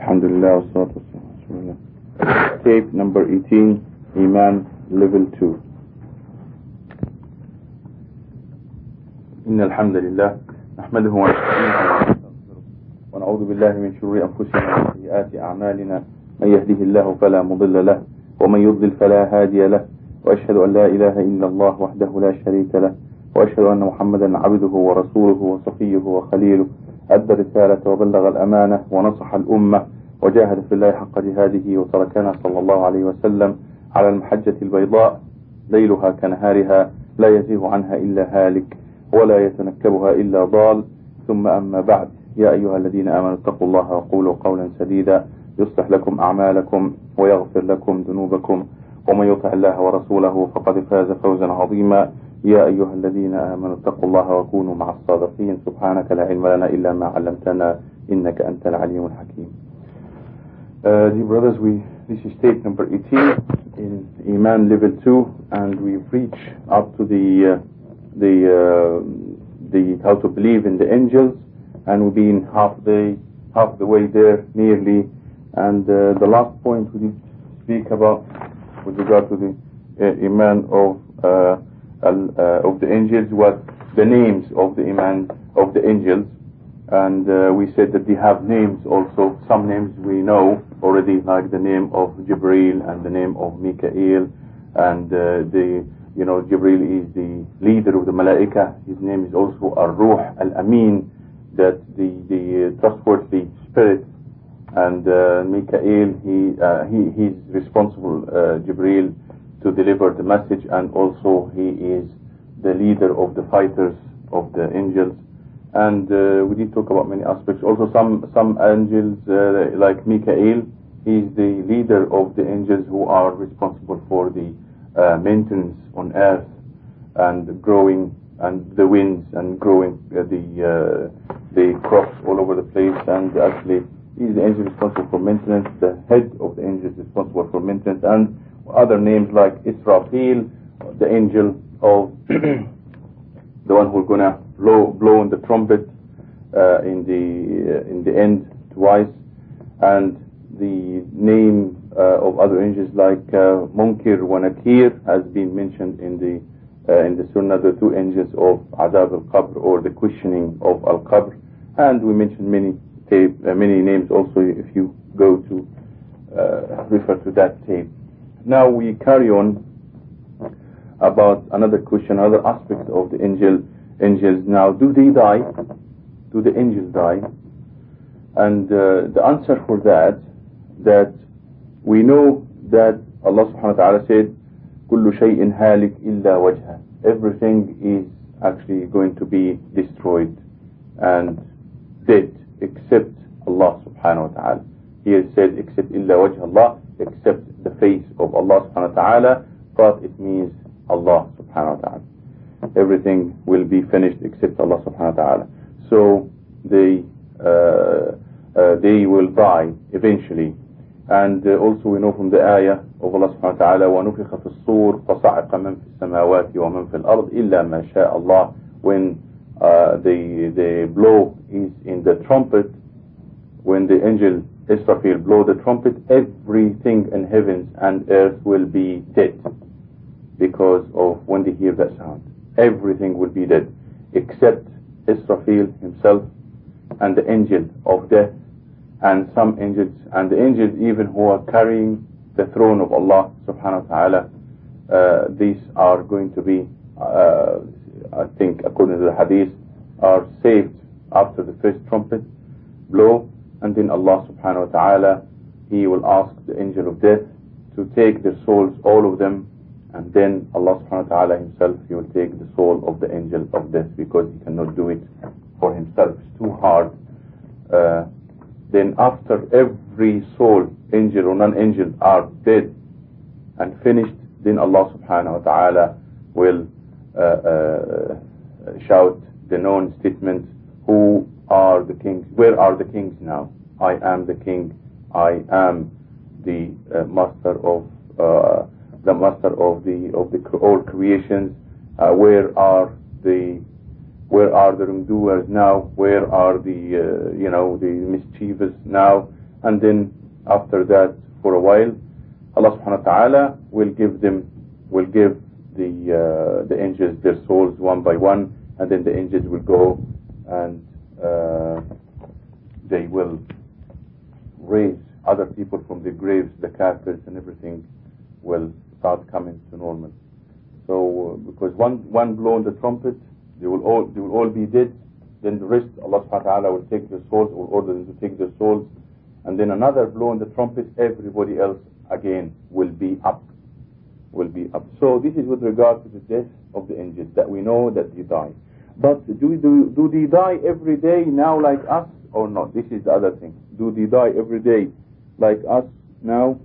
Alhamdulillah, wassalatu wassalam. Tape number 18, Iman, level 2. إن الحمد لله نحمده ونستعينه ونعوذ بالله من شرور أنفسنا وسيئات أعمالنا من يهده الله فلا مضل له ومن يضلل فلا هادي له وأشهد أن لا إله إلا الله وحده لا شريك له وأشهد أن محمدا عبده ورسوله وصفيه وخليله أدى الرسالة وبلغ الأمانة ونصح الأمة وجاهد في الله حق جهاده وتركنا صلى الله عليه وسلم على المحجة البيضاء ليلها كنهارها لا يزيغ عنها إلا هالك ولا يتنكبها إلا ضال. ثم أما بعد يا أيها الذين آمنوا اتقوا الله وقولوا قولا سديدا. يصلح لكم أعمالكم ويغفر لكم ذنوبكم. ومن يطع الله ورسوله فقد فاز فوزا عظيما. يا أيها الذين آمنوا اتقوا الله وكونوا مع الصادقين سبحانك لا علم لنا إلا ما علمتنا إنك أنت العليم الحكيم uh, Dear brothers, we, this is tape number 18 in Iman level 2 and we've reached up to the, uh, the, uh, the how to believe in the angels and we've been half the, half the way there nearly and uh, the last point we did speak about with regard to the uh, Iman of uh, uh, of the angels was the names of the Iman of the angels. And uh, we said that they have names also. Some names we know already like the name of Jibril and the name of Mikael. And uh, the you know Jibril is the leader of the Malaika. His name is also Ar-Ruh Al-Amin that the the trustworthy spirit. And uh, Mikael he uh, he he's responsible uh, Jibril to deliver the message and also he is the leader of the fighters of the angels and uh, we did talk about many aspects. Also some some angels uh, like Mikael he's the leader of the angels who are responsible for the uh, maintenance on earth and growing and the winds and growing the the crops all over the place. And actually he's the angel responsible for maintenance. The head of the angels responsible for maintenance. And other names like Israfil the angel of the one who's gonna blow blow the trumpet uh, in the uh, in the end twice. And the name uh, of other angels like Munkir wa Nakir has been mentioned in the in the Sunnah the two angels of Adhab al-Qabr or the questioning of al-Qabr. And we mentioned many tape many names also if you go to refer to that tape now we carry on about another question, another aspect of the angel, angels. Now, do they die? Do the angels die? And uh, the answer for that, that we know that Allah subhanahu wa ta'ala said, كل شيء هالك إلا وجهه. Everything is actually going to be destroyed and dead except Allah subhanahu wa ta'ala. Here it says except إلا وجه Allah, except the face of Allah subhanahu wa ta'ala, but it means Allah subhanahu wa ta'ala. Everything will be finished except Allah subhanahu wa ta'ala. So they uh, uh, they will die eventually. And uh, also we know from the ayah of Allah subhanahu wa ta'ala وَنُفِخَ فِي الصُّورِ فَصَعِقَ مَنْ فِي السَّمَاوَاتِ وَمَنْ فِي الْأَرْضِ إِلَّا مَا شَاءَ اللَّهِ When the, the blow is in the trumpet, when the angel Israfil blow the trumpet, everything in heavens and earth will be dead because of when they hear that sound. Everything will be dead except Israfil himself and the angel of death and some angels and the angels even who are carrying the throne of Allah subhanahu wa ta'ala uh, these are going to be uh, I think according to the hadith are saved after the first trumpet blow and then Allah subhanahu wa ta'ala he will ask the angel of death to take their souls all of them and then Allah subhanahu wa ta'ala himself he will take the soul of the angel of death because he cannot do it for himself. It's too hard. Uh, then after every soul angel or non-angel are dead and finished then Allah subhanahu wa ta'ala will uh, uh, shout the known statement who are the kings where are the kings now? I am the king. I am the uh, master of uh, the master of the of the all creations. Uh, where are the where are the wrongdoers now? Where are the uh, you know the mischievous now? And then after that for a while Allah subhanahu wa ta'ala will give them will give the uh, the angels their souls one by one and then the angels will go and uh, they will raise other people from the graves the caskets and everything will start coming to normal. So uh, because one one blow on the trumpet they will all they will all be dead. Then the rest Allah subhanahu wa ta'ala will take the souls or order them to take the souls. And then another blow on the trumpet everybody else again will be up will be up. So this is with regard to the death of the angels that we know that they die but do do do they die every day now like us or not? This is the other thing. Do they die every day like us now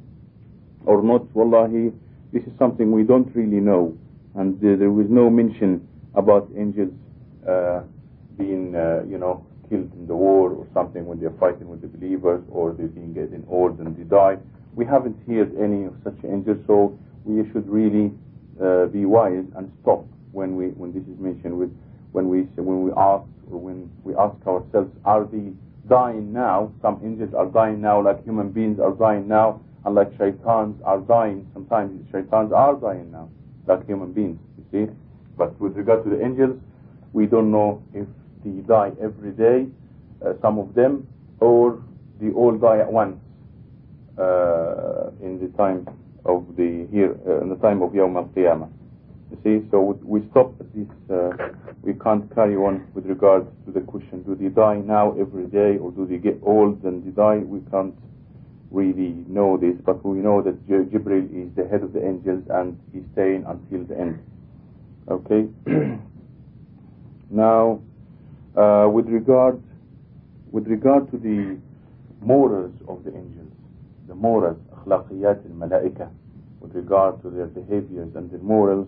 or not? Wallahi this is something we don't really know. And uh, there was no mention about angels uh, being uh, you know killed in the war or something when they're fighting with the believers or they're being getting old and they die. We haven't heard any of such angels so we should really uh, be wise and stop when we when this is mentioned with when we when we ask or when we ask ourselves are they dying now? Some angels are dying now like human beings are dying now and like shaitans are dying. Sometimes shaitans are dying now like human beings you see. But with regard to the angels we don't know if they die every day uh, some of them or they all die at once uh, in the time of the here uh, in the time of Yawm al-Qiyamah you see so we stop at this uh, we can't carry on with regard to the question do they die now every day or do they get old and they die? We can't really know this but we know that Jibril is the head of the angels and he's staying until the end. Okay? Now uh, with regard with regard to the morals of the angels the morals akhlaqiyat al-malaika with regard to their behaviors and their morals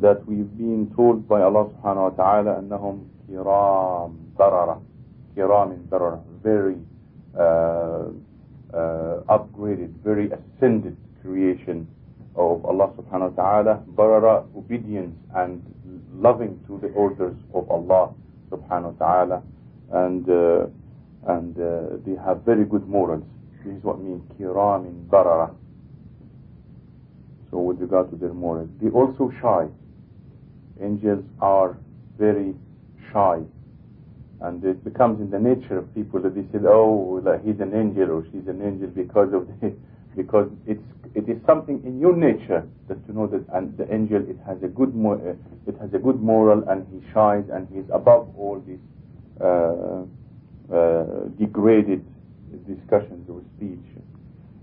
that we've been told by Allah subhanahu wa ta'ala أنهم kiram barara kiram barara very uh, uh, upgraded very ascended creation of Allah subhanahu wa ta'ala barara obedience and loving to the orders of Allah subhanahu wa ta'ala and uh, and uh, they have very good morals this is what means kiram barara so with regard to their morals they also shy angels are very shy. And it becomes in the nature of people that they say oh he's an angel or she's an angel because of the because it's it is something in your nature that to know that and the angel it has a good it has a good moral and he shines and he's above all these uh, uh, degraded discussions or speech.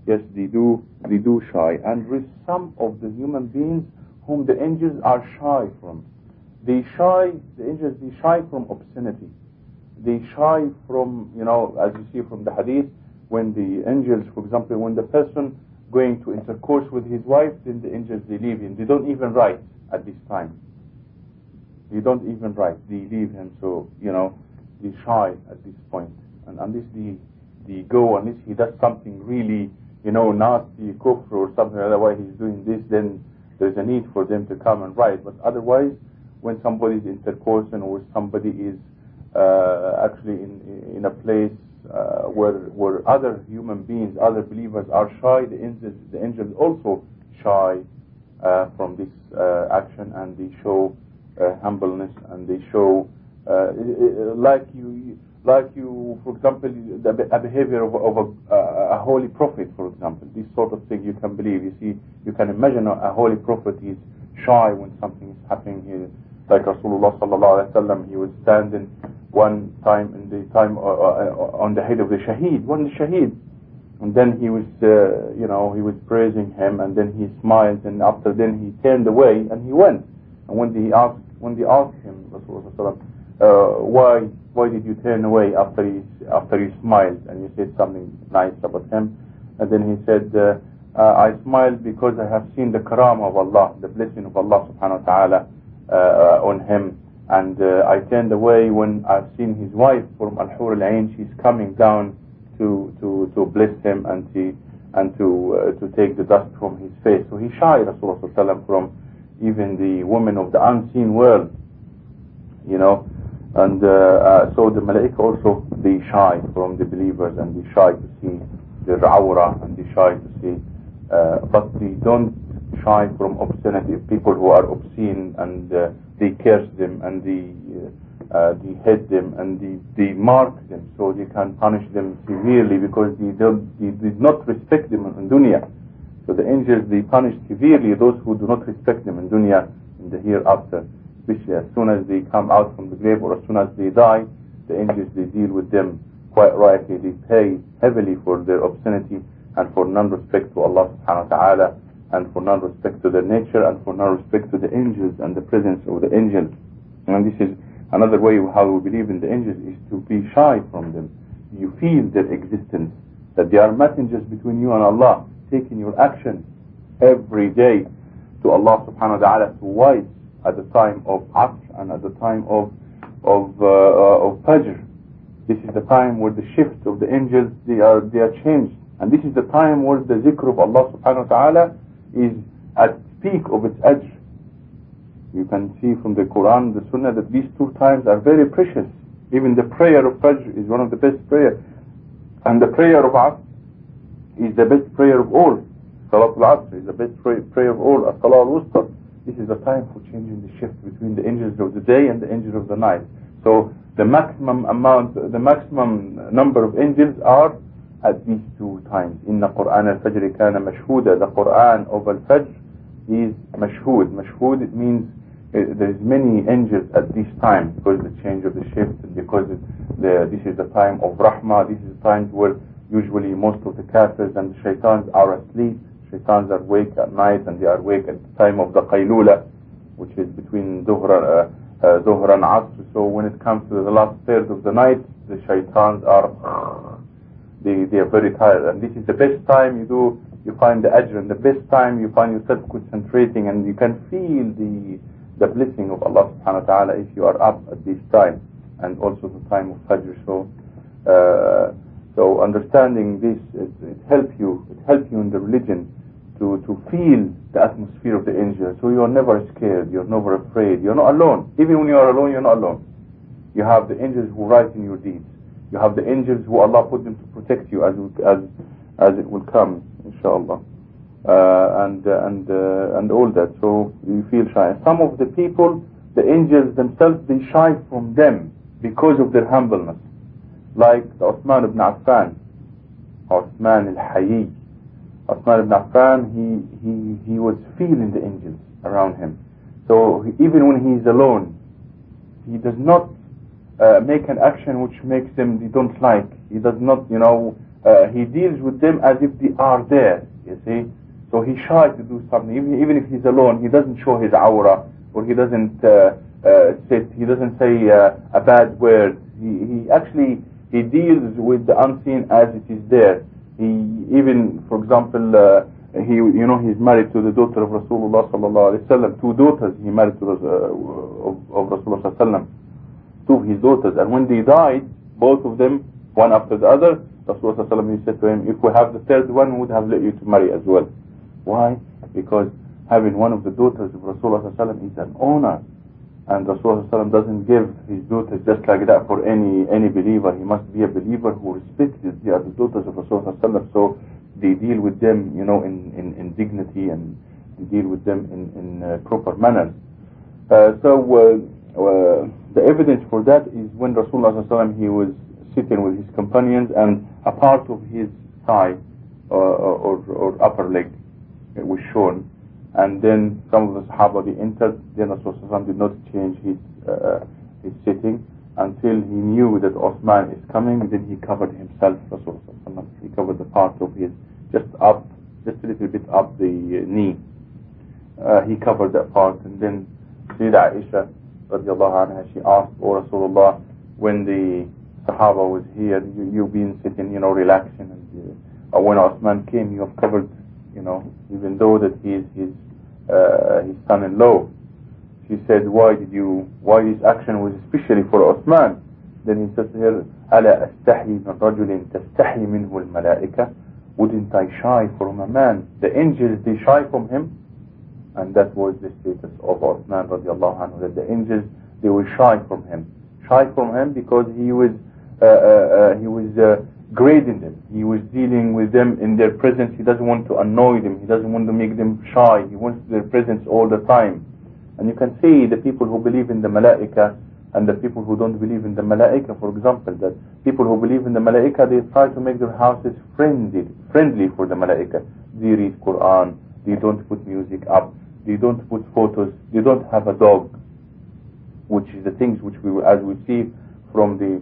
Yes they do they do shy. And with some of the human beings whom the angels are shy from. They shy the angels they shy from obscenity. They shy from you know as you see from the hadith when the angels for example when the person going to intercourse with his wife then the angels they leave him. They don't even write at this time. They don't even write. They leave him. So you know they shy at this point. and unless they they go unless he does something really you know nasty kufr or something like that why he's doing this then there's a need for them to come and write. But otherwise when somebody is intercoursing or somebody is uh, actually in in a place uh, where where other human beings, other believers are shy, the angels the angels also shy uh, from this uh, action and they show uh, humbleness and they show uh, like you like you for example the, a behavior of, of a, a, holy prophet for example. This sort of thing you can believe. You see you can imagine a, holy prophet is shy when something is happening here. Like Rasulullah sallallahu alaihi wasallam he was standing one time in the time uh, uh, on the head of the shaheed one the shaheed. And then he was uh, you know he was praising him and then he smiled and after then he turned away and he went. And when they asked when they asked him Rasulullah uh, why why did you turn away after he after he smiled and you said something nice about him? And then he said uh, uh, I smiled because I have seen the karam of Allah the blessing of Allah subhanahu wa ta'ala uh, on him. And uh, I turned away when I've seen his wife from Al-Hur al-Ain. She's coming down to to to bless him and to and to uh, to take the dust from his face. So he shy Rasulullah from even the women of the unseen world you know and uh, uh, so the malaika also they shy from the believers and they shy to see their awra and they shy to see. Uh, but they don't shy from obscenity. People who are obscene and uh, they curse them and they, uh, they hate them and they, they mark them so they can punish them severely because they, they did not respect them in dunya. So the angels, they punish severely those who do not respect them in dunya in the hereafter. Especially as soon as they come out from the grave or as soon as they die, the angels, they deal with them quite rightly. They pay heavily for their obscenity and for non-respect to Allah subhanahu wa ta'ala and for non-respect to their nature and for non-respect to the angels and the presence of the angels. And this is another way how we believe in the angels is to be shy from them. You feel their existence, that they are messengers between you and Allah, taking your action every day to Allah subhanahu wa ta'ala to wise at the time of Asr and at the time of of uh, uh, of Fajr. This is the time where the shift of the angels they are they are changed and this is the time where the zikr of Allah subhanahu wa ta'ala is at peak of its ajr. You can see from the Quran, the Sunnah that these two times are very precious. Even the prayer of Fajr is one of the best prayers. And the prayer of Asr is the best prayer of all. Salat al-Asr is the best prayer of all. Al-Wusta. This is the time for changing the shift between the angels of the day and the angels of the night. So the maximum amount, the maximum number of angels are at these two times. In the Quran al-Fajr kana mashhuda. The Quran of al-Fajr is mashhud. Mashhud it means uh, there's many angels at this time because the change of the shift because the, this is the time of rahmah. This is the time where usually most of the kafirs and the shaitans are asleep. Shaitans are awake at night and they are awake at the time of the qaylula, which is between Dhuhr, uh, uh, Dhuhr and Asr. So when it comes to the last third of the night, the shaitans are they, they are very tired. And this is the best time you do, you find the ajr, and the best time you find yourself concentrating, and you can feel the the blessing of Allah subhanahu wa ta'ala if you are up at this time, and also the time of Fajr. So, uh, so understanding this, it, it helps you, it helps you in the religion to, to feel the atmosphere of the angels. So you're never scared, you're never afraid, you're not alone. Even when you are alone, you're not alone. You have the angels who write in your deeds. You have the angels who Allah put them to protect you as as as it will come, inshallah, uh, and uh, and uh, and all that. So you feel shy. Some of the people, the angels themselves, they shy from them because of their humbleness, like Uthman ibn Affan, Uthman al-Hayy. Uthman ibn Affan, he he he was feeling the angels around him. So even when he is alone, he does not uh, make an action which makes them they don't like. He does not, you know, uh, he deals with them as if they are there. You see, so he shy to do something. Even even if he's alone, he doesn't show his aura or he doesn't uh, uh sit. He doesn't say uh, a bad word. He he actually he deals with the unseen as it is there. He even, for example. Uh, he, you know, he's married to the daughter of Rasulullah sallallahu alaihi wasallam. Two daughters he married to uh, of, of Rasulullah sallallahu two of his daughters. And when they died, both of them, one after the other, Rasulullah said to him, if we have the third one, we would have let you to marry as well. Why? Because having one of the daughters of Rasulullah is an honor. And Rasulullah doesn't give his daughters just like that for any any believer. He must be a believer who respects the other daughters of Rasulullah. So they deal with them, you know, in, in, in dignity and they deal with them in, in uh, proper manner. Uh, so uh, uh, the evidence for that is when Rasulullah he was sitting with his companions and a part of his thigh uh, or, or upper leg was shown and then some of the Sahaba they entered then Rasulullah did not change his uh, his sitting until he knew that Osman is coming. Then he covered himself Rasulullah he covered the part of his just up just a little bit up the knee. Uh, he covered that part. And then Sayyida Aisha radiallahu anha, she asked, O Rasulullah, when the Sahaba was here, you, you've been sitting, you know, relaxing, and uh, when Osman came, you have covered, you know, even though that he is his, uh, his son-in-law. She said, why did you, why this action was especially for Osman? Then he said to her, ألا أستحي من رجل تستحي منه الملائكة Wouldn't I shy from a man? The angels, they shy from him and that was the status of Uthman radiallahu anhu, that the angels, they were shy from him. Shy from him because he was, uh, uh, uh he was uh, grading them. He was dealing with them in their presence. He doesn't want to annoy them. He doesn't want to make them shy. He wants their presence all the time. And you can see the people who believe in the malaika and the people who don't believe in the malaika, for example, that people who believe in the malaika, they try to make their houses friendly, friendly for the malaika. They read Quran. They don't put music up. They don't put photos. They don't have a dog, which is the things which we, as we see from the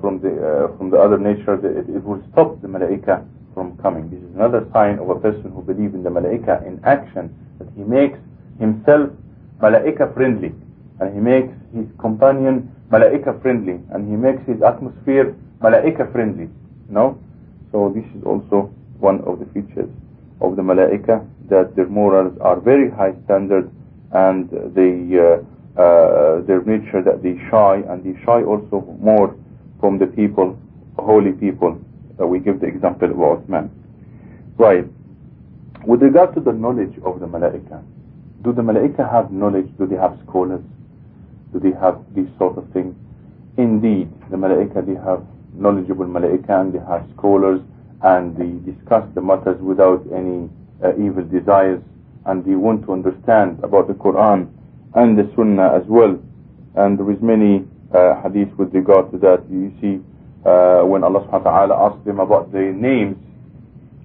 from the uh, from the other nature, it, it will stop the malaika from coming. This is another sign of a person who believes in the malaika in action, that he makes himself malaika friendly, and he makes his companion malaika friendly, and he makes his atmosphere malaika friendly. Know, so this is also one of the features of the malaika that their morals are very high standard, and they uh, uh, their nature that they shy and they shy also more from the people, holy people. Uh, we give the example of Uthman. Right. With regard to the knowledge of the Malaika, do the Malaika have knowledge? Do they have scholars? Do they have these sort of things? Indeed, the Malaika, they have knowledgeable Malaika and they have scholars and they discuss the matters without any uh, evil desires and they want to understand about the Quran and the Sunnah as well. And there is many uh, hadith with regard to that. You see, uh, when Allah subhanahu wa ta'ala asked them about their names,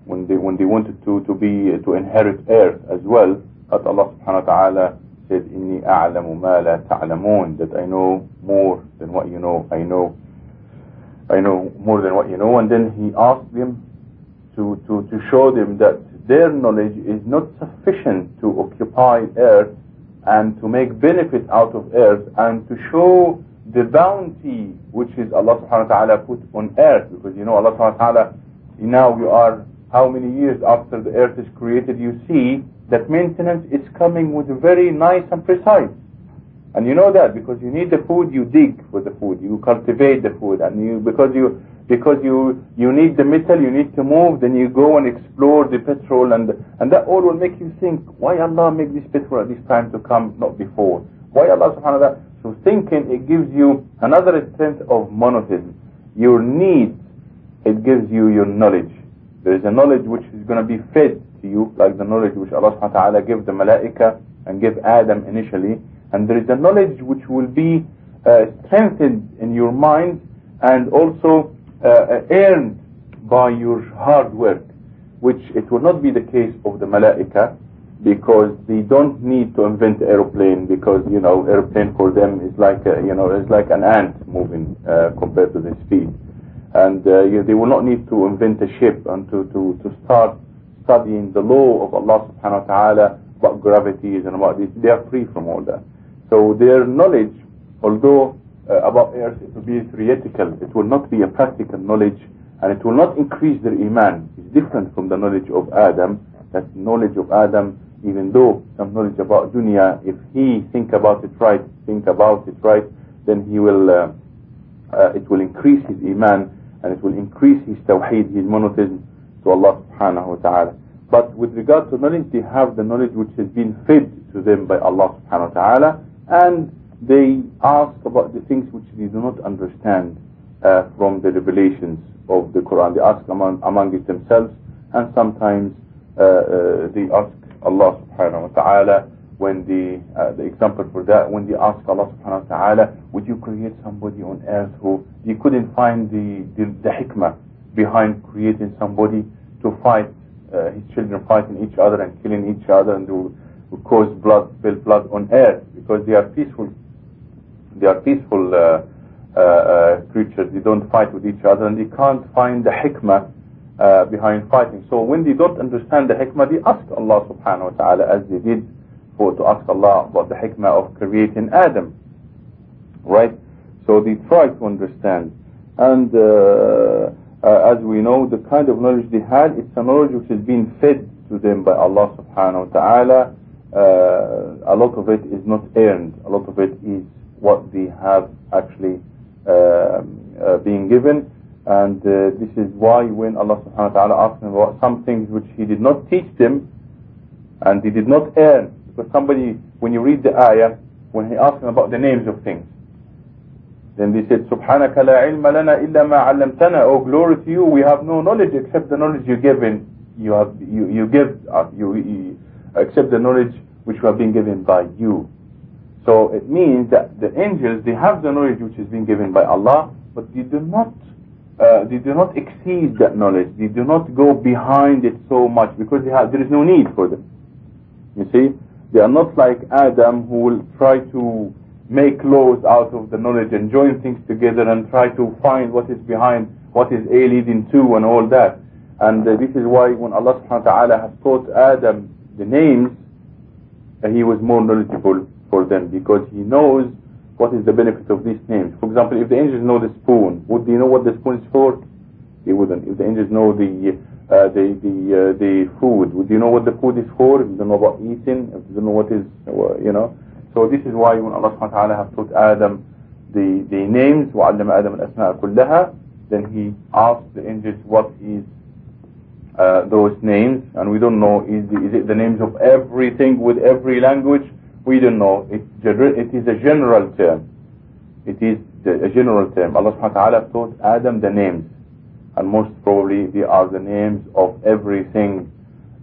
when they when they wanted to to be to inherit earth as well, that Allah subhanahu wa ta'ala said, "Inni a'lamu ma la ta'lamun," that I know more than what you know. I know, I know more than what you know. And then He asked them to to to show them that their knowledge is not sufficient to occupy earth and to make benefit out of earth and to show the bounty which is Allah subhanahu wa ta'ala put on earth. Because you know Allah subhanahu wa ta'ala now you are how many years after the earth is created you see that maintenance is coming with very nice and precise. And you know that because you need the food you dig for the food you cultivate the food. And you because you because you you need the metal, you need to move, then you go and explore the petrol, and and that all will make you think, why Allah make this petrol at this time to come, not before? Why Allah subhanahu wa ta'ala? So thinking, it gives you another strength of monotheism. Your needs, it gives you your knowledge. There is a knowledge which is going to be fed to you, like the knowledge which Allah subhanahu wa ta'ala gave the malaika and gave Adam initially, and there is a knowledge which will be uh, strengthened in your mind and also earned by your hard work, which it will not be the case of the malaika because they don't need to invent aeroplane because you know aeroplane for them is like a, you know it's like an ant moving uh, compared to the speed, and uh, you, they will not need to invent a ship and to to to start studying the law of Allah Subhanahu wa Taala about gravities and about this. They are free from all that. So their knowledge, although uh, about earth, it will be theoretical. It will not be a practical knowledge, and it will not increase their iman. It's different from the knowledge of Adam. That knowledge of Adam, even though some knowledge about dunya, if he think about it right, think about it right, then he will, uh, uh, it will increase his iman, and it will increase his tawheed, his monotheism to Allah subhanahu wa ta'ala. But with regard to knowledge, they have the knowledge which has been fed to them by Allah subhanahu wa ta'ala, and they ask about the things which they do not understand uh, from the revelations of the Quran. They ask among, among it themselves, and sometimes uh, uh, they ask Allah subhanahu wa ta'ala when the uh, the example for that when they ask Allah subhanahu wa ta'ala would you create somebody on earth who you couldn't find the the, the hikmah behind creating somebody to fight uh, his children fighting each other and killing each other and to, cause blood spill blood on earth because they are peaceful they are peaceful uh, uh, uh, creatures. They don't fight with each other, and they can't find the hikmah uh, behind fighting. So when they don't understand the hikmah, they ask Allah subhanahu wa ta'ala as they did for to ask Allah about the hikmah of creating Adam. Right? So they try to understand. And uh, uh, as we know, the kind of knowledge they had, it's a knowledge which has been fed to them by Allah subhanahu wa ta'ala. a lot of it is not earned. A lot of it is what they have actually um, uh, been given. And uh, this is why when Allah subhanahu wa ta'ala asked them about some things which he did not teach them and they did not earn. Because somebody, when you read the ayah, when he asked them about the names of things, then they said, Subhanaka la ilma lana illa ma allamtana. Oh, glory to you. We have no knowledge except the knowledge you given. You have you you give uh, you, you, except the knowledge which we have been given by you. So it means that the angels they have the knowledge which is being given by Allah, but they do not uh, they do not exceed that knowledge. They do not go behind it so much because have, there is no need for them. You see, they are not like Adam who will try to make laws out of the knowledge and join things together and try to find what is behind, what is A leading to and all that. And uh, this is why when Allah subhanahu wa ta'ala has taught Adam the names, uh, he was more knowledgeable for them because he knows what is the benefit of these names. For example, if the angels know the spoon, would they know what the spoon is for? They wouldn't. If the angels know the uh, the the uh, the food, would you know what the food is for? If you don't know about eating, if you don't know what is, you know. So this is why when Allah subhanahu wa ta'ala has taught Adam the the names, وَعَلَّمَ آدَمَ الْأَسْمَاءَ كُلَّهَا, then he asked the angels what is uh, those names, and we don't know is, the, is it the names of everything with every language? We don't know. It, it is a general term. It is a general term. Allah subhanahu wa ta'ala taught Adam the names, and most probably they are the names of everything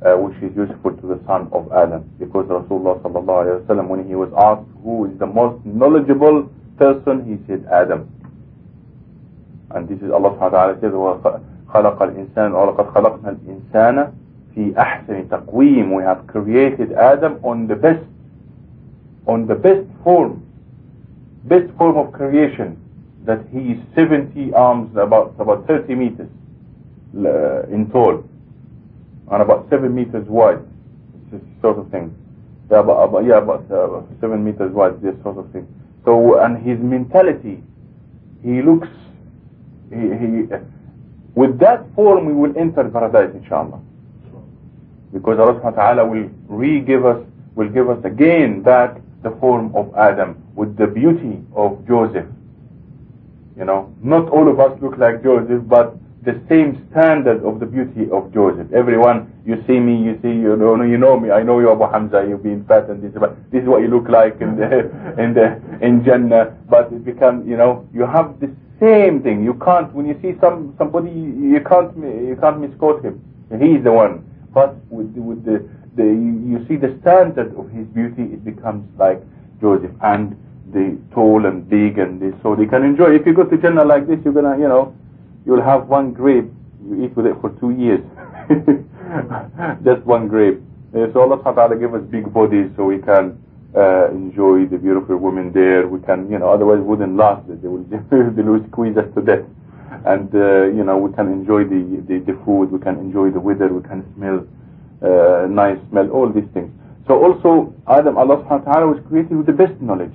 uh, which is useful to the son of Adam. Because Rasulullah sallallahu alayhi wa sallam, when he was asked who is the most knowledgeable person, he said Adam. And this is Allah subhanahu wa ta'ala says, خلق الإنسان ولقد خلقنا الإنسان في أحسن تقويم we have created Adam on the best on the best form best form of creation that he is 70 arms about about 30 meters uh, in tall and about 7 meters wide this sort of thing yeah about, about yeah about uh, 7 meters wide this sort of thing so and his mentality he looks he, he with that form we will enter paradise inshallah. Because Allah subhanahu wa ta'ala will re-give us, will give us again back the form of Adam with the beauty of Joseph. You know, not all of us look like Joseph, but the same standard of the beauty of Joseph. Everyone, you see me, you see, you know, you know me, I know you Abu Hamza, you've been fat and this, but this is what you look like in the, in the, in Jannah, but it becomes, you know, you have the same thing. You can't when you see some somebody you can't you can't misquote him. He's the one. But with with the the you see the standard of his beauty, it becomes like Joseph and the tall and big and this, so they can enjoy. If you go to Jannah like this, you're gonna you know you'll have one grape. You eat with it for two years. Just one grape. So Allah subhanahu wa ta'ala give us big bodies so we can uh, enjoy the beautiful women there. We can, you know, otherwise wouldn't last. They will, they will squeeze us to death. And, uh, you know, we can enjoy the, the, the, food, we can enjoy the weather, we can smell uh, Uh, nice smell, all these things. So also, Adam, Allah subhanahu wa ta'ala was created with the best knowledge,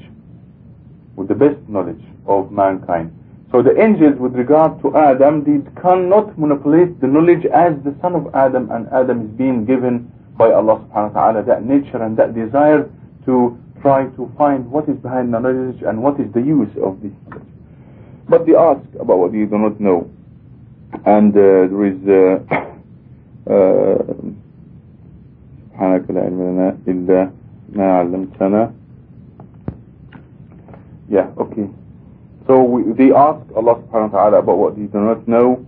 with the best knowledge of mankind. So the angels, with regard to Adam, they cannot manipulate the knowledge as the son of Adam, and Adam is being given by Allah subhanahu wa ta'ala that nature and that desire to try to find what is behind the knowledge and what is the use of this knowledge. But they ask about what they do not know. And uh, there is uh, uh, سبحانك لا علم لنا إلا ما علمتنا Yeah, okay. So we, they ask Allah subhanahu wa ta'ala about what they do not know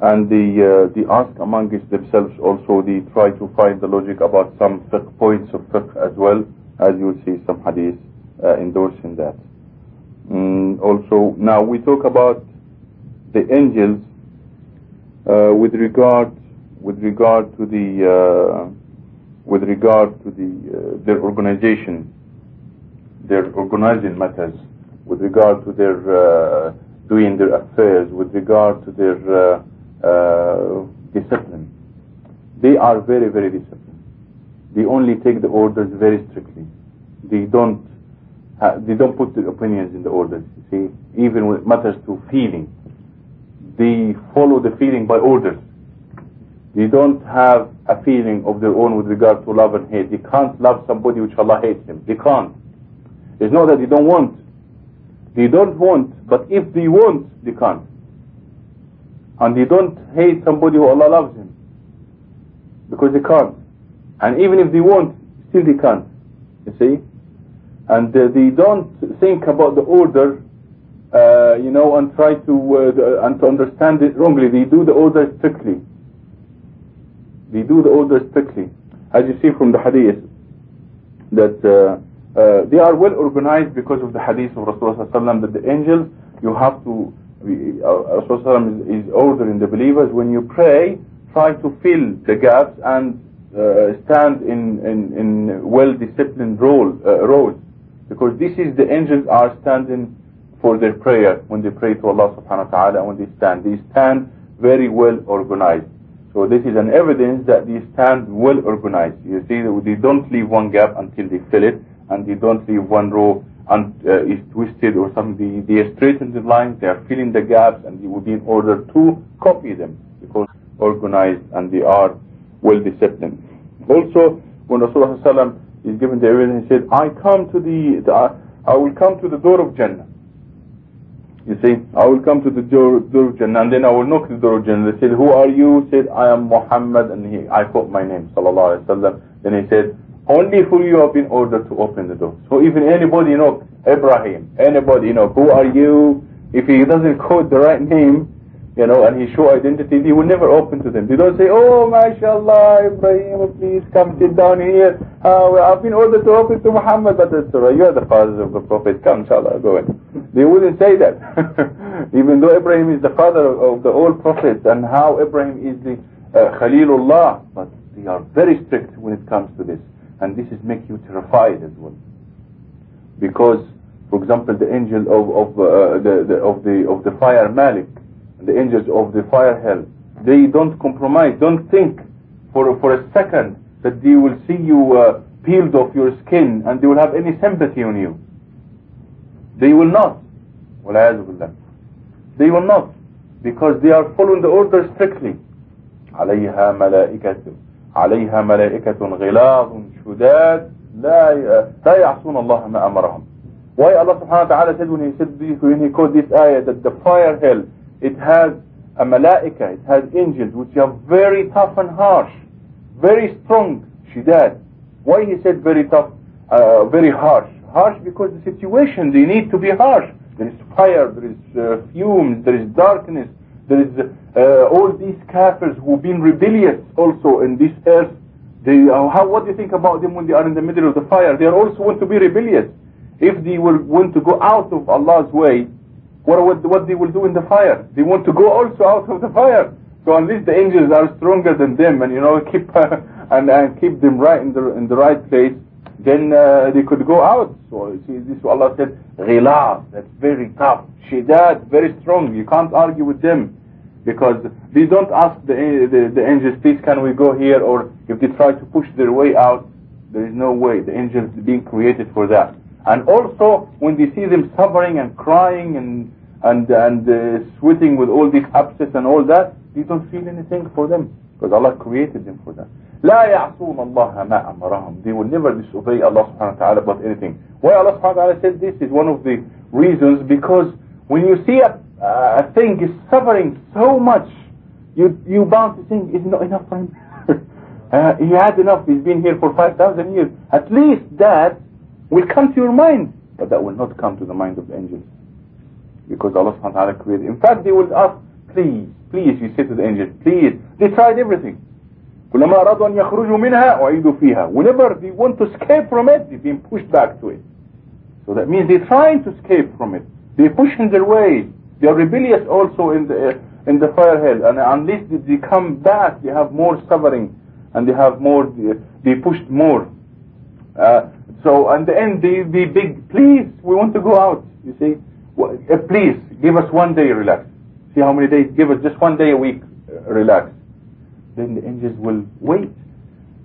and they, uh, they ask amongst themselves also they try to find the logic about some fiqh points of fiqh as well as you will see some hadith uh, endorsing that. Mm, also, now we talk about the angels uh, with regard with regard to the uh, with regard to the uh, their organization, their organizing matters, with regard to their uh, doing their affairs, with regard to their uh, discipline. They are very very disciplined they only take the orders very strictly. They don't they don't put their opinions in the orders. You see, even when it matters to feeling, they follow the feeling by orders. They don't have a feeling of their own with regard to love and hate. They can't love somebody which Allah hates him. They can't. It's not that they don't want. They don't want, but if they want, they can't. And they don't hate somebody who Allah loves him. Because they can't. And even if they want, still they can't. You see? And uh, they don't think about the order uh, you know, and try to uh, and to understand it wrongly. They do the order strictly. They do the order strictly, as you see from the hadith that uh, uh, they are well organized because of the hadith of Rasulullah that the angels you have to uh, Rasulullah is ordering the believers when you pray try to fill the gaps and uh, stand in, in, in well-disciplined role, uh, rows because this is the angels are standing for their prayer when they pray to Allah subhanahu wa ta'ala when they stand. They stand very well organized. So this is an evidence that they stand well organized. You see, they don't leave one gap until they fill it and they don't leave one row and uh, is twisted or something. They, they straighten the lines, they are filling the gaps and they would be in order to copy them because organized and they are well disciplined. Also, when Rasulullah is given the evidence, he said, I come to the, the I will come to the door of Jannah. You see, I will come to the Jannah and then I will knock the Jannah. They said, who are you? He said, I am Muhammad and he, I quote my name, sallallahu alayhi wa Then he said, only for you have been ordered to open the door. So even anybody, know, Ibrahim, anybody, you know, who are you? If he doesn't quote the right name, you know, and he show identity, he will never open to them. They don't say, oh, mashallah, Ibrahim, please come sit down here. Uh, well, I've been ordered to open to Muhammad, but it's right. You are the father of the Prophet. Come, inshallah, go in. They wouldn't say that. Even though Ibrahim is the father of the old prophets and how Ibrahim is the uh, Khalilullah, but they are very strict when it comes to this and this is make you terrified as well because for example the angel of of uh, the, the of the of the fire Malik the angels of the fire hell they don't compromise don't think for for a second that they will see you uh, peeled off your skin and they will have any sympathy on you they will not they will not because they are following the order strictly عليها ملائكة عليها ملائكة غلاظ شداد لا لا يعصون الله ما أمرهم why Allah subhanahu wa ta'ala said when he said this, when he quote this ayah that the fire hell it has a malaika it has angels which are very tough and harsh very strong shidad why he said very tough? Uh, very harsh. Harsh because the situation they need to be harsh. There is fire there is uh, fumes there is darkness there is uh, all these kafirs who've been rebellious also in this earth. They, uh, how, what do you think about them when they are in the middle of the fire? They are also want to be rebellious. If they were, want to go out of Allah's way, what, what, what they will do in the fire? They want to go also out of the fire. So unless the angels are stronger than them and you know keep uh, and, and keep them right in the in the right place, then uh, they could go out. So see, this Allah said, ghilab, that's very tough. Shidad, very strong. You can't argue with them because they don't ask the, the, the angels, please can we go here or if they try to push their way out, there is no way. The angels being created for that. And also when they see them suffering and crying and and and uh, sweating with all these abscess and all that, they don't feel anything for them because Allah created them for that. لا يعصون الله ما أمرهم. They will never disobey Allah subhanahu wa ta'ala about anything. Why Allah subhanahu wa ta'ala says this is one of the reasons because when you see a uh, a thing is suffering so much, you you bound to think, is not enough for him. uh, he had enough. He's been here for 5,000 years. At least that will come to your mind. But that will not come to the mind of the angels. Because Allah subhanahu wa ta'ala created. In fact, they will ask, please, please, you say to the angels, please. They tried everything. كلما أرادوا أن يخرجوا منها أعيدوا فيها. Whenever they want to escape from it, they've been pushed back to it. So that means they're trying to escape from it. They're pushing their way. They are rebellious also in the in the fire hell, and unless they come back, they have more suffering, and they have more. They pushed more. Uh, so in the end, they be big. Please, we want to go out. You see, well, uh, please give us one day relax. See how many days? Give us just one day a week uh, relax. Then the angels will wait.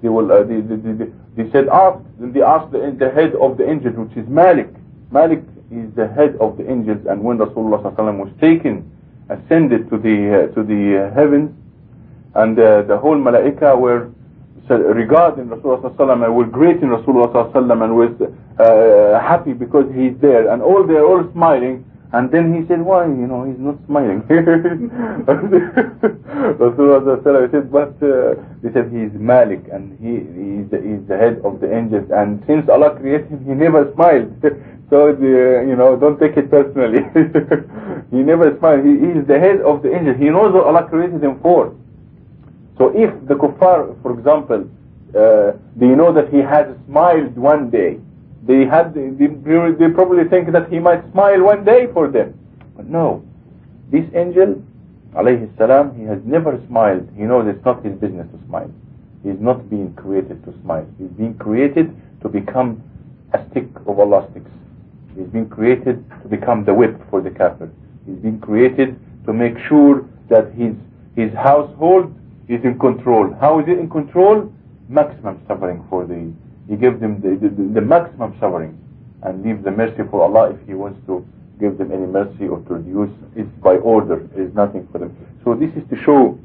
They will. Uh, they, they, they, they said ask. Then they asked the, the head of the angels, which is Malik. Malik is the head of the angels and when Rasulullah was taken ascended to the uh, to the uh, heavens and uh, the whole malaika were regarding Rasulullah were greeting Rasulullah and was uh, happy because he's there and all they're all smiling And then he said, why, you know, he's not smiling. Rasulullah said, but uh, he said he's Malik and he he's the, he's the head of the angels. And since Allah created him, he never smiled. so, the, you know, don't take it personally. he never smiled. He, he is the head of the angels. He knows what Allah created him for. So if the kuffar, for example, uh, they know that he has smiled one day, they had they, they probably think that he might smile one day for them. But no, this angel, alayhi salam, he has never smiled. He knows it's not his business to smile. He's not being created to smile. He's being created to become a stick of Allah sticks. He's been created to become the whip for the kafir. He's been created to make sure that his his household is in control. How is it in control? Maximum suffering for the he gives them the, the, the maximum suffering and leaves the mercy for Allah if He wants to give them any mercy or to reduce. It's by order. It is nothing for them. So this is to show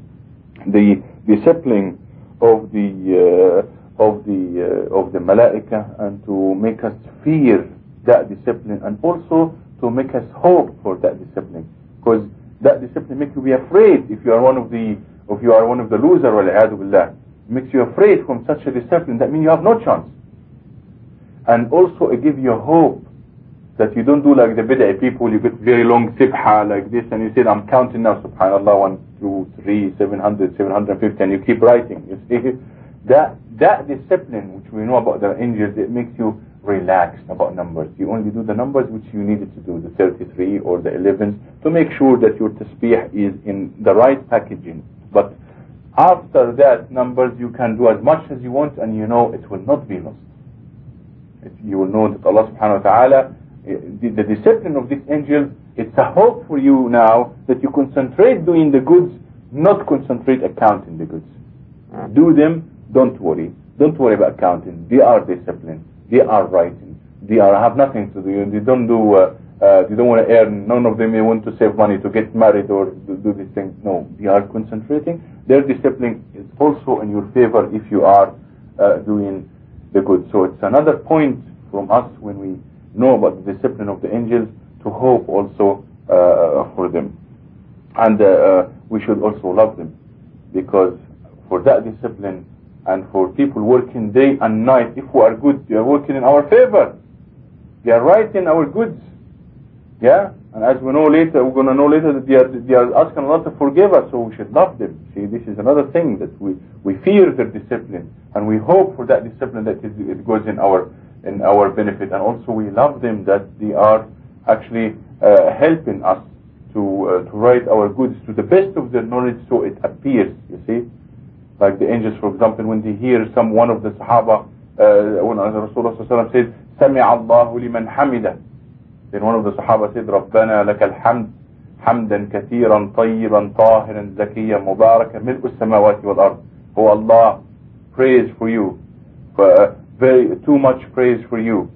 the discipline of the uh, of the uh, of the malaika and to make us fear that discipline and also to make us hope for that discipline because that discipline makes you be afraid if you are one of the if you are one of the losers billah makes you afraid from such a discipline that means you have no chance and also it gives you hope that you don't do like the bid'ah people, you get very long sibha like this and you say, I'm counting now, subhanallah, 1, 2, 3, 700, 750 and you keep writing. You see, that, that discipline which we know about the angels, it makes you relaxed about numbers. You only do the numbers which you needed to do, the 33 or the 11 to make sure that your tasbih is in the right packaging. But after that numbers you can do as much as you want and you know it will not be lost you will know that Allah subhanahu wa ta'ala, eh, the, the discipline of this angel, it's a hope for you now that you concentrate doing the goods, not concentrate accounting the goods. Do them, don't worry. Don't worry about accounting. They are disciplined. They are writing. They are have nothing to do. They don't do. Uh, uh, they don't want to earn. None of them may want to save money to get married or do, do these things. No, they are concentrating. Their discipline is also in your favor if you are uh, doing the good. So it's another point from us when we know about the discipline of the angels to hope also uh, for them. And uh, uh, we should also love them because for that discipline and for people working day and night, if we are good, they are working in our favor. They are writing our goods. Yeah? And as we know later, we're going to know later that they are, they are asking Allah to forgive us, so we should love them. See, this is another thing that we, we fear their discipline and we hope for that discipline that it, it goes in our in our benefit and also we love them that they are actually uh, helping us to uh, to write our goods to the best of their knowledge so it appears you see like the angels for example when they hear some one of the sahaba uh, when Rasulullah said سمع الله لمن حمده Then one of ربنا لك الحمد حمدا كثيرا طيبا طاهرا زكيا مباركا ملء السماوات والأرض Oh Allah praise for you. Uh, very too much praise for you.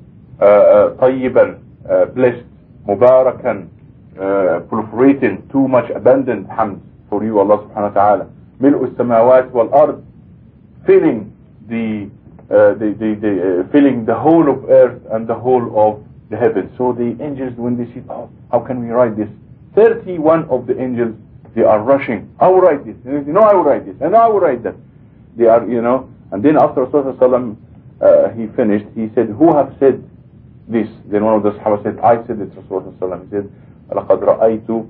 طيبا, uh, uh, blessed, mubarakan, uh, proliferating, too much abundant hamd for you, Allah subhanahu wa ta'ala. ملء السماوات والأرض, filling the, uh, the, the, the uh, filling the whole of earth and the whole of the heavens. So the angels, when they see, oh, how can we write this? 31 of the angels, they are rushing. I will write this. You know, I will write this. And I will write that. They are, you know, and then after Rasulullah uh, he finished, he said, who have said this? Then one of the Sahaba said, I said it, Rasulullah he said, لقد رأيت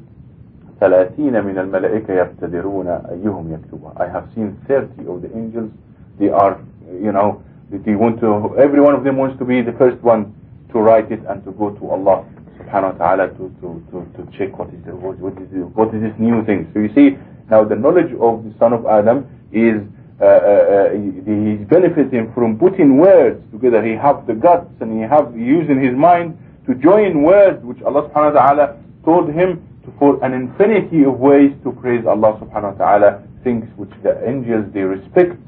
ثلاثين من الملائكة يبتدرون أيهم يكتبها. I have seen 30 of the angels, they are, you know, they want to, every one of them wants to be the first one to write it and to go to Allah subhanahu wa ta'ala to, to, to, to check what is, what, what, is what is this new thing. So you see, now the knowledge of the son of Adam is uh, uh, uh he's benefiting from putting words together. He have the guts and he have using his mind to join words which Allah subhanahu wa ta'ala told him to, for an infinity of ways to praise Allah subhanahu wa ta'ala, things which the angels they respect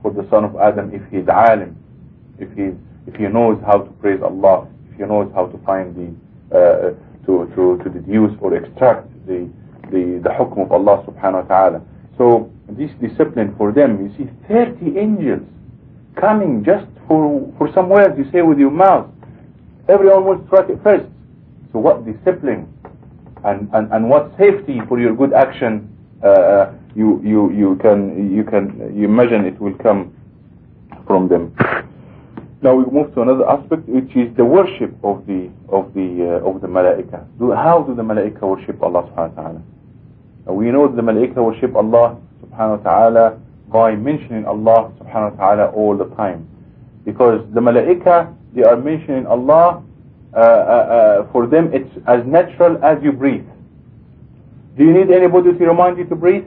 for the son of Adam if he's alim, if he if he knows how to praise Allah, if he knows how to find the uh, to, to, to deduce or extract the the, the hukm of Allah subhanahu wa ta'ala. So this discipline for them, you see 30 angels coming just for, for some words you say with your mouth. Everyone wants to write it first. So what discipline and, and, and what safety for your good action uh, you, you, you can, you can you imagine it will come from them. Now we move to another aspect, which is the worship of the of the uh, of the malaika. How do the malaika worship Allah subhanahu wa ta'ala? We know that the malaika worship Allah subhanahu wa ta'ala by mentioning Allah subhanahu wa ta'ala all the time. Because the malaika, they are mentioning Allah, uh, uh, uh, for them it's as natural as you breathe. Do you need anybody to remind you to breathe?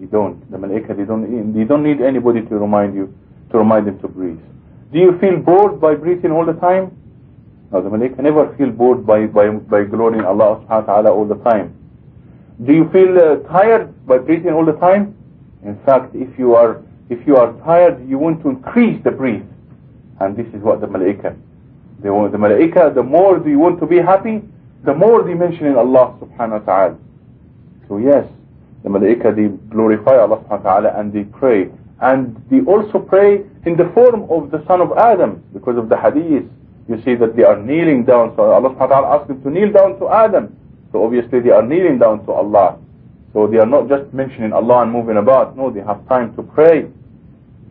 You don't. The malaika, they don't, they don't need anybody to remind you, to remind them to breathe. Do you feel bored by breathing all the time? No, the malaika never feel bored by, by, by glorying Allah subhanahu wa ta'ala all the time. Do you feel uh, tired by breathing all the time? In fact, if you are if you are tired, you want to increase the breath. And this is what the malaika. The, the malaika, the more do you want to be happy, the more they mention in Allah subhanahu wa ta'ala. So yes, the malaika, they glorify Allah subhanahu wa ta'ala and they pray. And they also pray in the form of the son of Adam because of the hadith. You see that they are kneeling down. So Allah subhanahu wa ta'ala asked them to kneel down to Adam. So obviously they are kneeling down to Allah. So they are not just mentioning Allah and moving about. No, they have time to pray.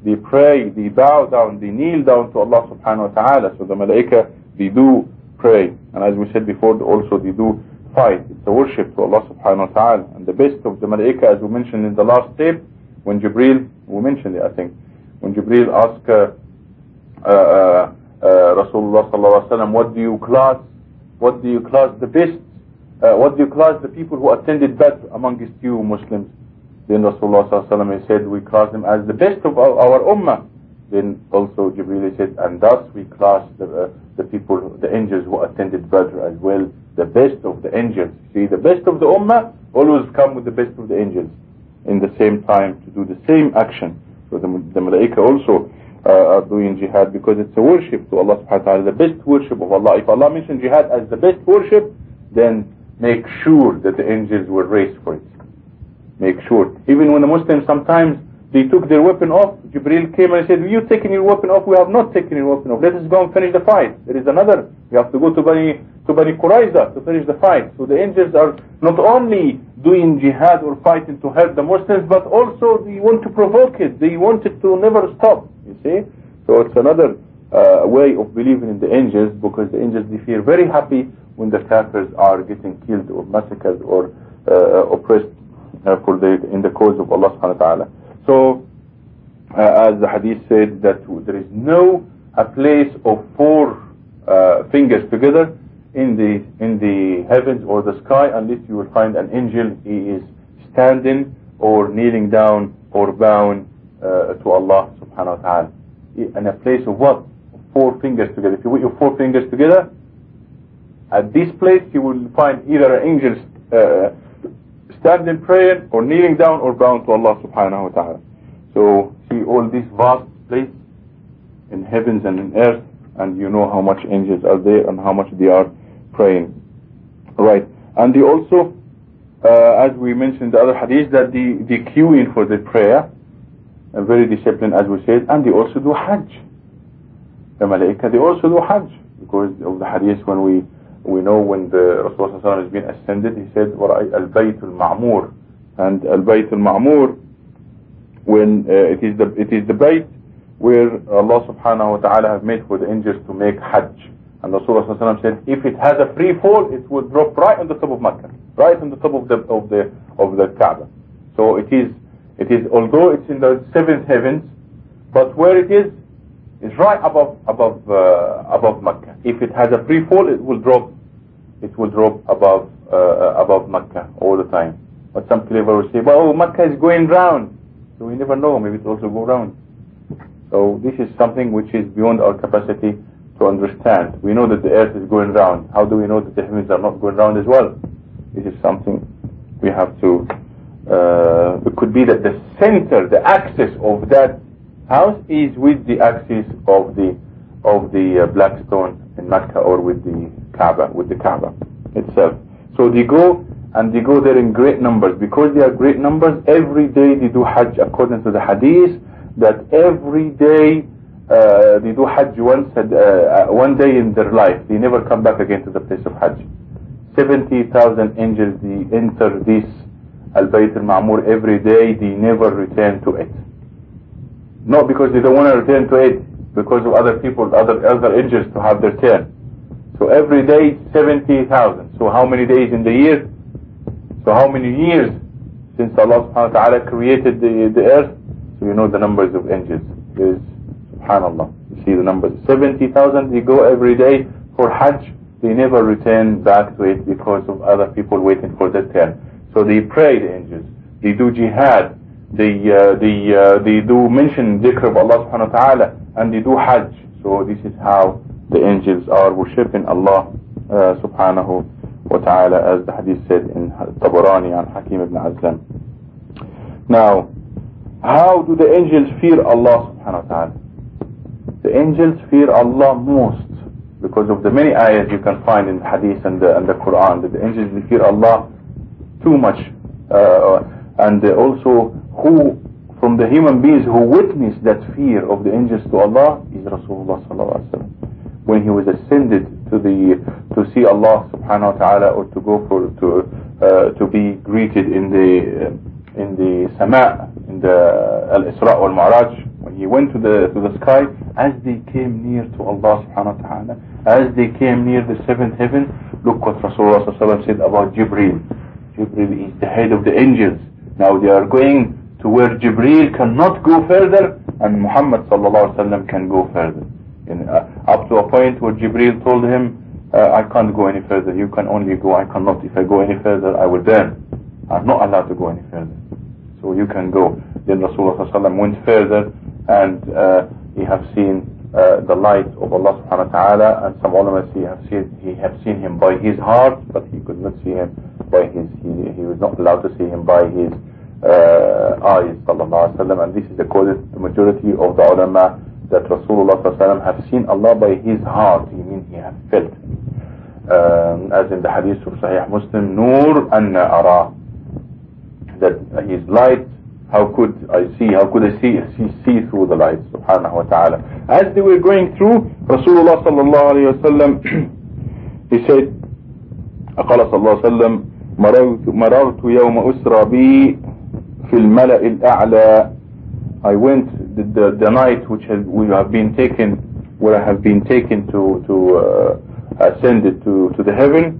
They pray, they bow down, they kneel down to Allah subhanahu wa ta'ala. So the malaika, they do pray. And as we said before, also they do fight. It's a worship to Allah subhanahu wa ta'ala. And the best of the malaika, as we mentioned in the last step, when Jibril, we mentioned it I think, when Jibril asked uh, uh, uh, Rasulullah sallallahu alaihi wasallam, what do you class, what do you class the best, uh, what do you class the people who attended Badr amongst you Muslims? Then Rasulullah sallallahu alaihi wasallam said, we class them as the best of our, our ummah. Then also Jibril said, and thus we class the, uh, the people, the angels who attended Badr as well, the best of the angels. See, the best of the ummah always come with the best of the angels in the same time to do the same action. So the, the malaika also uh, are doing jihad because it's a worship to Allah subhanahu wa ta'ala, the best worship of Allah. If Allah mentioned jihad as the best worship, then make sure that the angels will race for it. Make sure. Even when the Muslims sometimes they took their weapon off, Jibril came and said, you taking your weapon off? We have not taken your weapon off. Let us go and finish the fight. There is another. We have to go to Bani, to Bani Quraiza to finish the fight. So the angels are not only doing jihad or fighting to help the Muslims, but also they want to provoke it. They want it to never stop. You see? So it's another uh, way of believing in the angels because the angels, they feel very happy when the kafirs are getting killed or massacred or uh, oppressed uh, for the, in the cause of Allah subhanahu wa ta'ala. So, uh, as the hadith said that there is no a place of four uh, fingers together in the in the heavens or the sky unless you will find an angel. He is standing or kneeling down or bound uh, to Allah subhanahu wa ta'ala. In a place of what? Four fingers together. If you put your four fingers together at this place you will find either an angel uh, standing praying or kneeling down or bowing to Allah subhanahu wa ta'ala. So see all this vast place in heavens and in earth and you know how much angels are there and how much they are praying. Right. And they also, uh, as we mentioned the other hadith, that they, they queue in for the prayer, uh, very disciplined as we said, and they also do hajj. The malaika, they also do hajj because of the hadith when we we know when the Rasulullah has been ascended, he said, al-bayt al-ma'mur. And al-bayt al-ma'mur, when uh, it is the it is the bayt where Allah subhanahu wa ta'ala have made for the angels to make hajj. And Rasulullah said, if it has a free fall, it will drop right on the top of Makkah, right on the top of the of the of the Kaaba. So it is it is although it's in the seventh heavens, but where it is is right above above uh, above Makkah. If it has a free fall, it will drop it will drop above uh, above Mecca all the time. But some clever will say, well, Mecca is going round. So we never know, maybe it will also go round. So this is something which is beyond our capacity to understand. We know that the earth is going round. How do we know that the heavens are not going round as well? This is something we have to, uh, it could be that the center, the axis of that house is with the axis of the, of the uh, black stone in Mecca or with the Kaaba, with the Kaaba itself. So they go and they go there in great numbers. Because they are great numbers, every day they do Hajj according to the Hadith, that every day uh, they do Hajj once, uh, one day in their life. They never come back again to the place of Hajj. 70,000 angels they enter this Al-Bayt al-Ma'mur every day they never return to it not because they don't want to return to it because of other people other other angels to have their turn so every day 70,000 so how many days in the year? So how many years since Allah subhanahu wa ta'ala created the, the earth? So you know the numbers of angels. Is subhanallah. You see the numbers. 70,000 they go every day for Hajj. They never return back to it because of other people waiting for their turn. So they pray the angels, they do jihad, they, uh, they, uh, they do mention dhikr of Allah subhanahu wa ta'ala, and they do hajj. So this is how the angels are worshipping Allah uh, subhanahu wa ta'ala as the hadith said in Tabarani and Hakim ibn Hizam. Now, how do the angels fear Allah subhanahu wa ta'ala? The angels fear Allah most because of the many ayahs you can find in the hadith and the, and the Quran that the angels fear Allah too much uh, and also who from the human beings who witness that fear of the angels to Allah is Rasulullah sallallahu alaihi wasallam when he was ascended to the to see Allah subhanahu wa ta'ala or to go for to uh, to be greeted in the uh, in the sama in the al-Isra wal Mi'raj when he went to the to the sky as they came near to Allah subhanahu wa ta'ala as they came near the seventh heaven look what Rasulullah sallallahu said about Jibreel. Jibreel is the head of the angels. Now they are going to where Jibreel cannot go further and Muhammad sallallahu alaihi wasallam can go further in, uh, up to a point where Jibreel told him uh, I can't go any further. You can only go. I cannot. If I go any further I will burn. I'm not allowed to go any further. So you can go. Then Rasulullah sallallahu went further and uh, he have seen uh, the light of Allah subhanahu wa ta'ala and some ulama he have seen he have seen him by his heart but he could not see him by his he, he was not allowed to see him by his uh, eyes sallallahu and this is according to the majority of the ulama that Rasulullah sallallahu have seen Allah by his heart he mean he have felt um, as in the hadith of Sahih Muslim Nur anna ara that his light how could I see, how could I see, see, see through the light, subhanahu wa ta'ala. As they were going through, Rasulullah sallallahu alayhi wa sallam, he said, قال صلى الله عليه وسلم مررت يوم أسرى بي في الملأ الأعلى I went the, the, the night which has, we have been taken where I have been taken to to uh, ascended to to the heaven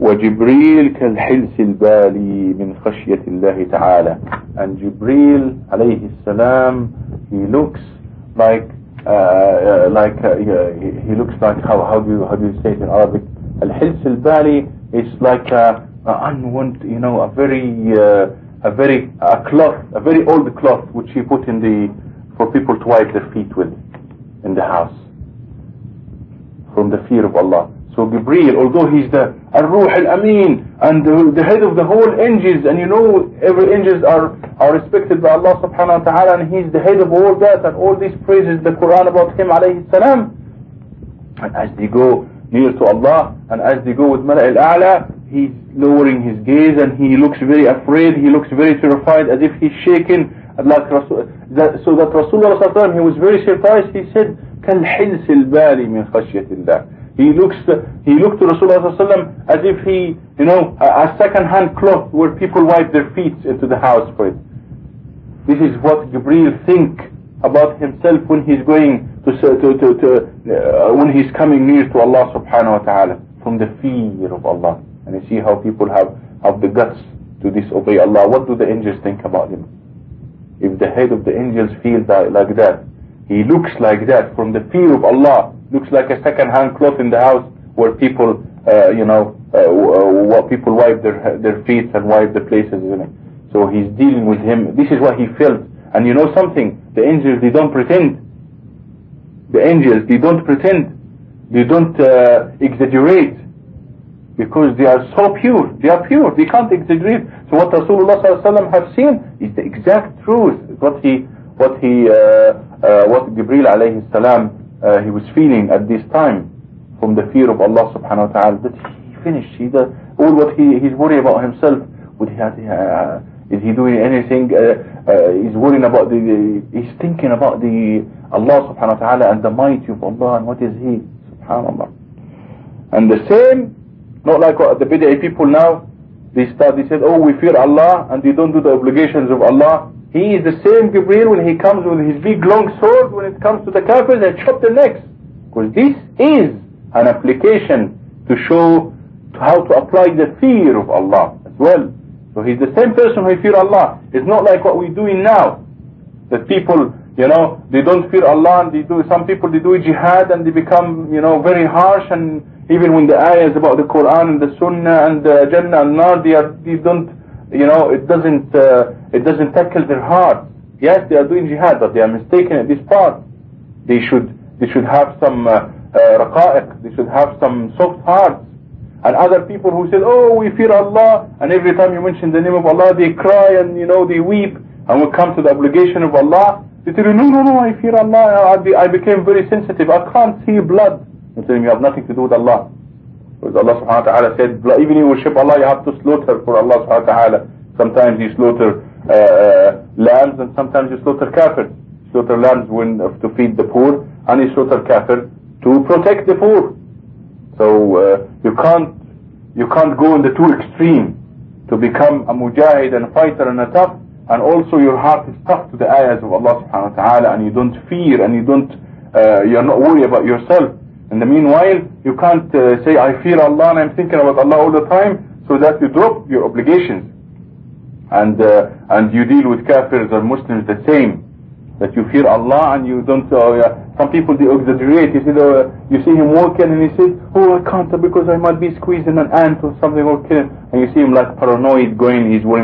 وجبريل كالحلس البالي من خشية الله تعالى and Jibril عليه السلام he looks like uh, uh, like uh, he, he looks like how how do you how do you say it in Arabic الحلس البالي is like a, a unwanted you know a very uh, a very a cloth a very old cloth which he put in the for people to wipe their feet with in the house from the fear of Allah so Gabriel, although he's the Ar-Ruh Al-Amin and the, the, head of the whole angels, and you know every angels are, are respected by Allah subhanahu wa ta'ala and he's the head of all that and all these praises the Quran about him alayhi salam. And as they go near to Allah and as they go with Mala al-A'la, he's lowering his gaze and he looks very afraid, he looks very terrified as if he's shaking. Like Rasul, that, so that Rasulullah he was very surprised, he said, كالحلس البالي من خشية الله he looks, he looked to Rasulullah as if he, you know, a, a second-hand cloth where people wipe their feet into the house for it. This is what Gabriel think about himself when he's going to, to, to, to uh, when he's coming near to Allah subhanahu wa ta'ala from the fear of Allah. And you see how people have, have the guts to disobey Allah. What do the angels think about him? If the head of the angels feels that, like that, he looks like that from the fear of Allah, looks like a second-hand cloth in the house where people, uh, you know, uh, what people wipe their their feet and wipe the places, isn't it? So he's dealing with him. This is what he felt. And you know something? The angels, they don't pretend. The angels, they don't pretend. They don't uh, exaggerate. Because they are so pure. They are pure. They can't exaggerate. So what Rasulullah have seen is the exact truth. What he, what he, uh, uh, what Jibril alayhi salam uh, he was feeling at this time from the fear of Allah subhanahu wa ta'ala that he finished he does all what he he's worried about himself would he uh, is he doing anything uh, uh, he's worrying about the, the, he's thinking about the Allah subhanahu wa ta'ala and the mighty of Allah and what is he subhanallah and the same Not like what the Bid'ah people now, they start, they said, oh, we fear Allah and they don't do the obligations of Allah. He is the same Gabriel when he comes with his big long sword, when it comes to the kafirs and chop their necks. Because this is an application to show how to apply the fear of Allah as well. So he's the same person who fear Allah. It's not like what we're doing now. That people, you know, they don't fear Allah and they do, some people they do jihad and they become, you know, very harsh and even when the ayahs about the Quran and the Sunnah and the Jannah and Nar, they, are, they don't, you know, it doesn't, uh, it doesn't tackle their heart. Yes, they are doing jihad, but they are mistaken at this part. They should, they should have some uh, uh, they should have some soft hearts and other people who said, oh, we fear Allah, and every time you mention the name of Allah, they cry and, you know, they weep, and we come to the obligation of Allah, they tell you, no, no, no, I fear Allah, I, be, I became very sensitive, I can't see blood. I'm telling you, have nothing to do with Allah. Because Allah subhanahu wa ta'ala said, even you worship Allah, you have to slaughter for Allah subhanahu wa ta'ala. Sometimes you slaughter uh, uh, lambs, and sometimes you slaughter kafir. Slaughter lambs when, uh, to feed the poor, and you slaughter kafir to protect the poor. So uh, you can't you can't go in the two extreme to become a mujahid and a fighter and a tough and also your heart is tough to the ayahs of Allah subhanahu wa ta'ala and you don't fear and you don't uh, you're not worried about yourself. In the meanwhile you can't uh, say I fear Allah and I'm thinking about Allah all the time so that you drop your obligations. And uh, and you deal with kafirs and Muslims the same that you fear Allah and you don't, uh, some people they exaggerate, you see, the, you see him walking and he says, oh I can't because I might be squeezing an ant or something or killing, and you see him like paranoid going, he's wearing a